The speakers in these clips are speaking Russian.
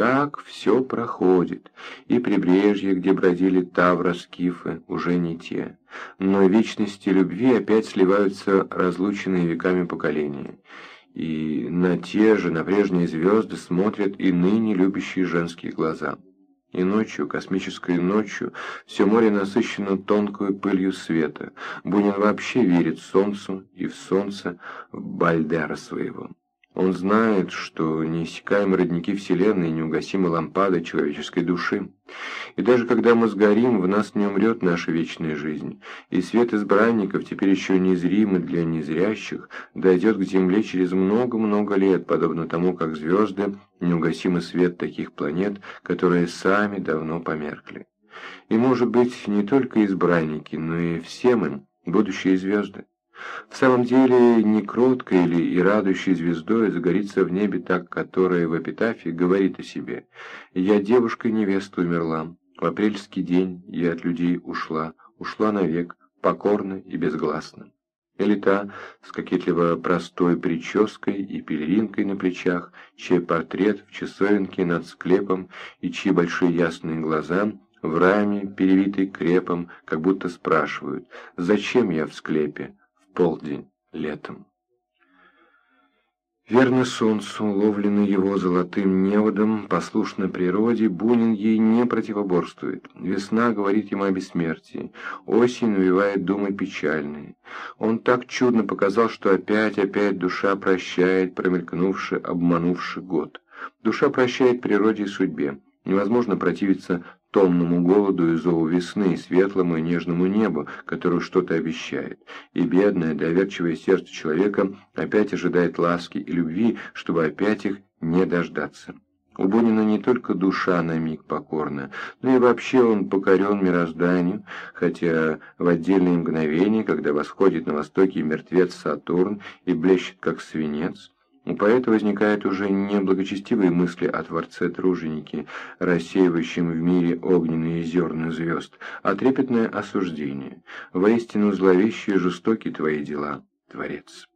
Так все проходит, и прибрежье, где бродили тавра скифы, уже не те. Но вечности любви опять сливаются разлученные веками поколения. И на те же, на прежние звезды смотрят и ныне любящие женские глаза. И ночью, космической ночью, все море насыщено тонкой пылью света. Бунин вообще верит солнцу и в солнце Бальдера своего. Он знает, что неиссякаемы родники Вселенной и неугасимы лампады человеческой души. И даже когда мы сгорим, в нас не умрет наша вечная жизнь, и свет избранников, теперь еще незримый для незрящих, дойдет к Земле через много-много лет, подобно тому, как звезды неугасимый свет таких планет, которые сами давно померкли. И, может быть, не только избранники, но и все мы, будущие звезды. В самом деле, не кроткой или и радующей звездой загорится в небе так, которая в эпитафе говорит о себе «Я девушка-невеста умерла, в апрельский день я от людей ушла, ушла навек, покорно и безгласно». Или та с кокетливо простой прической и пелеринкой на плечах, чей портрет в часовенке над склепом и чьи большие ясные глаза в раме, перевитой крепом, как будто спрашивают «Зачем я в склепе?» Полдень летом. Верно солнцу, ловленный его золотым неводом, послушно природе, Бунин ей не противоборствует. Весна говорит ему о бессмертии, осень навевает думы печальные. Он так чудно показал, что опять-опять душа прощает промелькнувший, обманувший год. Душа прощает природе и судьбе. Невозможно противиться томному голоду и зову весны, светлому и нежному небу, которое что-то обещает. И бедное, доверчивое сердце человека опять ожидает ласки и любви, чтобы опять их не дождаться. У Бунина не только душа на миг покорна, но и вообще он покорен мирозданию, хотя в отдельные мгновения, когда восходит на востоке мертвец Сатурн и блещет как свинец, у поэта возникают уже не благочестивые мысли о Творце-труженике, рассеивающем в мире огненные зерна звезд, а трепетное осуждение. Воистину зловещие и жестокие твои дела, Творец.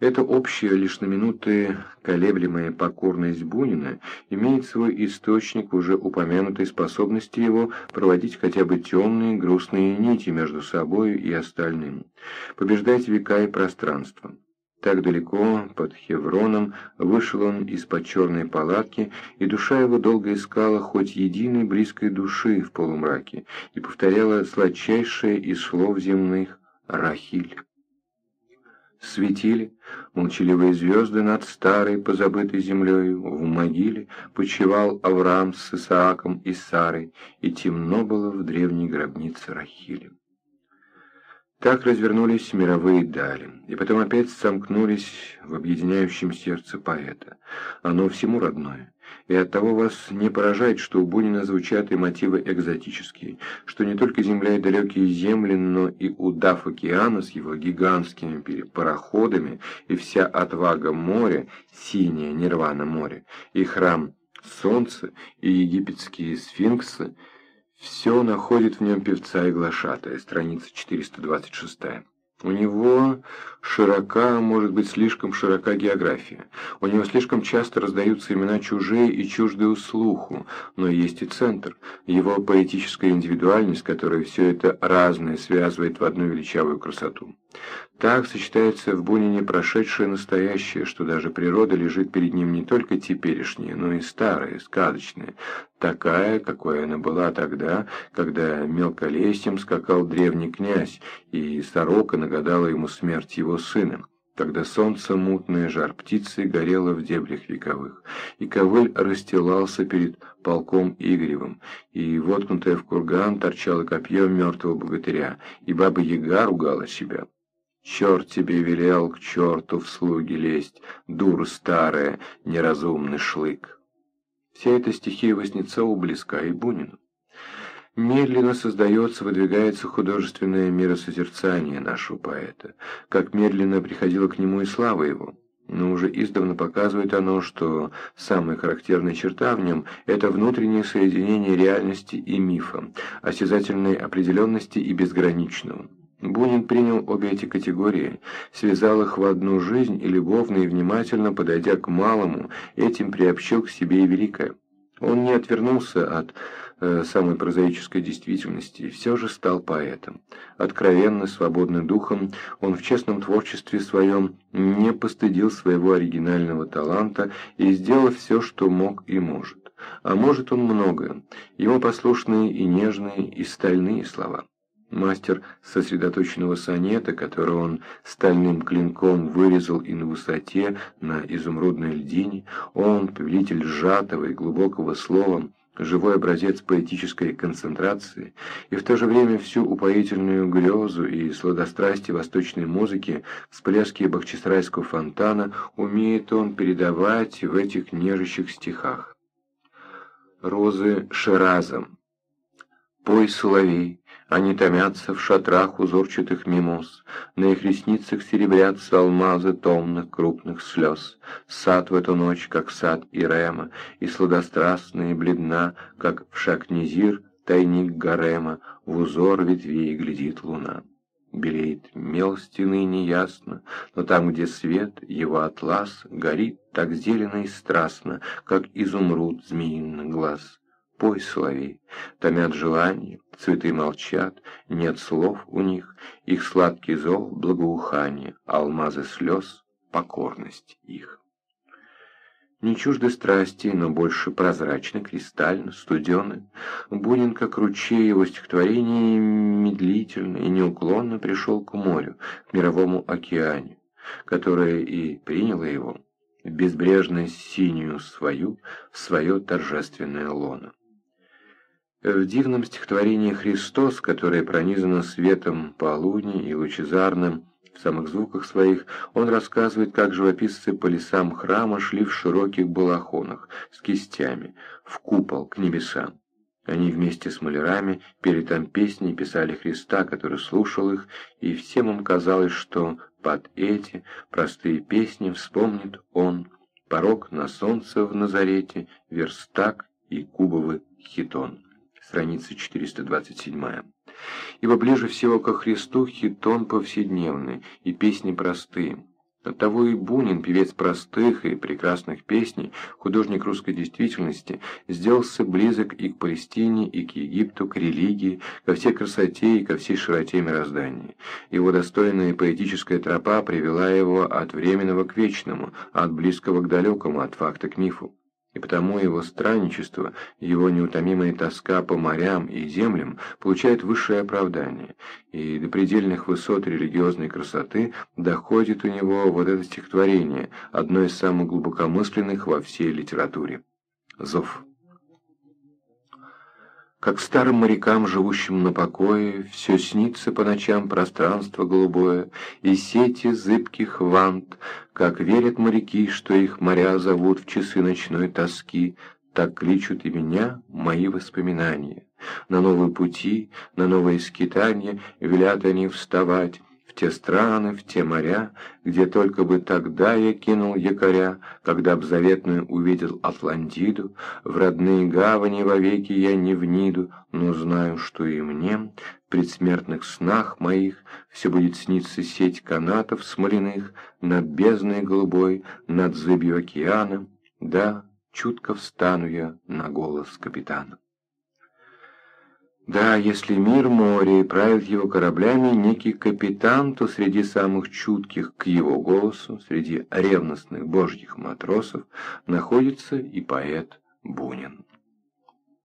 Эта общая лишь на минуты колеблемая покорность Бунина имеет свой источник уже упомянутой способности его проводить хотя бы темные грустные нити между собой и остальным, побеждать века и пространство. Так далеко, под Хевроном, вышел он из-под черной палатки, и душа его долго искала хоть единой близкой души в полумраке и повторяла сладчайшее из слов земных «Рахиль». Светили молчаливые звезды над старой, позабытой землею, в могиле почивал Авраам с Исааком и Сарой, и темно было в древней гробнице Рахилем. Так развернулись мировые дали, и потом опять сомкнулись в объединяющем сердце поэта. Оно всему родное, и оттого вас не поражает, что у Бунина звучат и мотивы экзотические, что не только земля и далекие земли, но и удав океана с его гигантскими пароходами, и вся отвага моря, синее нирвана море, и храм солнца, и египетские сфинксы — все находит в нем певца и глашатая, страница 426. У него широка, может быть, слишком широка география. У него слишком часто раздаются имена чужие и чуждые слуху, но есть и центр, его поэтическая индивидуальность, которая все это разное связывает в одну величавую красоту. Так сочетается в Бунине прошедшее настоящее, что даже природа лежит перед ним не только теперешняя, но и старая, сказочная, такая, какой она была тогда, когда мелколесьем скакал древний князь, и сорока нагадала ему смерть его сына, когда солнце мутное жар птицы горело в дебрях вековых, и ковыль расстилался перед полком Игоревым, и воткнутое в курган торчало копье мертвого богатыря, и баба Яга ругала себя. Черт тебе велел к черту в слуги лезть, дура старая, неразумный шлык. Вся эта стихия Васнецова близка и Бунину. Медленно создается, выдвигается художественное миросозерцание нашего поэта, как медленно приходила к нему и слава его. Но уже издавна показывает оно, что самая характерная черта в нем – это внутреннее соединение реальности и мифа, осязательной определенности и безграничного. Бунин принял обе эти категории, связал их в одну жизнь и любовно и внимательно, подойдя к малому, этим приобщил к себе и великое. Он не отвернулся от э, самой прозаической действительности и все же стал поэтом. Откровенно, свободный духом, он в честном творчестве своем не постыдил своего оригинального таланта и сделал все, что мог и может. А может он многое, ему послушные и нежные, и стальные слова. Мастер сосредоточенного сонета, который он стальным клинком вырезал и на высоте, на изумрудной льдине, он, повелитель сжатого и глубокого слова, живой образец поэтической концентрации, и в то же время всю упоительную грезу и сладострастие восточной музыки, всплески бахчисарайского фонтана умеет он передавать в этих нежащих стихах. Розы Ширазом. Пой, соловей, они томятся в шатрах узорчатых мимоз, На их ресницах серебрятся алмазы томных крупных слез. Сад в эту ночь, как сад Ирема, И сладострастная и бледна, как в шакнизир тайник гарема, В узор ветвей глядит луна. Белеет мел стены неясно, но там, где свет, его атлас Горит так зелено и страстно, как изумруд змеиный глаз. Пой, соловей, томят желания, цветы молчат, нет слов у них, их сладкий зол, благоухание, алмазы слез, покорность их. Не чужды страсти, но больше прозрачны, кристально, студены. Бунин, как ручей его стихотворений, медлительно и неуклонно пришел к морю, к мировому океану, которое и приняло его в безбрежность синюю свою, в свое торжественное лоно. В дивном стихотворении «Христос», которое пронизано светом полудни и лучезарным, в самых звуках своих, он рассказывает, как живописцы по лесам храма шли в широких балахонах, с кистями, в купол, к небесам. Они вместе с малярами пели там песни писали Христа, который слушал их, и всем им казалось, что под эти простые песни вспомнит он порог на солнце в Назарете, верстак и кубовый хитон страница 427. Ибо ближе всего ко Христу хитон повседневный, и песни простые. Оттого и Бунин, певец простых и прекрасных песней, художник русской действительности, сделался близок и к Палестине, и к Египту, к религии, ко всей красоте и ко всей широте мироздания. Его достойная поэтическая тропа привела его от временного к вечному, от близкого к далекому, от факта к мифу и потому его странничество, его неутомимая тоска по морям и землям получает высшее оправдание, и до предельных высот религиозной красоты доходит у него вот это стихотворение, одно из самых глубокомысленных во всей литературе. Зов. Как старым морякам, живущим на покое, Все снится по ночам пространство голубое И сети зыбких вант, Как верят моряки, что их моря зовут В часы ночной тоски, Так кличут и меня мои воспоминания. На новые пути, на новые скитания Велят они вставать, те страны, в те моря, где только бы тогда я кинул якоря, когда б заветную увидел Атлантиду, в родные гавани вовеки я не вниду, но знаю, что и мне, в предсмертных снах моих, все будет сниться сеть канатов смоляных над бездной голубой, над зыбью океана, да, чутко встану я на голос капитана. Да, если мир море и правит его кораблями некий капитан, то среди самых чутких к его голосу, среди ревностных божьих матросов, находится и поэт Бунин.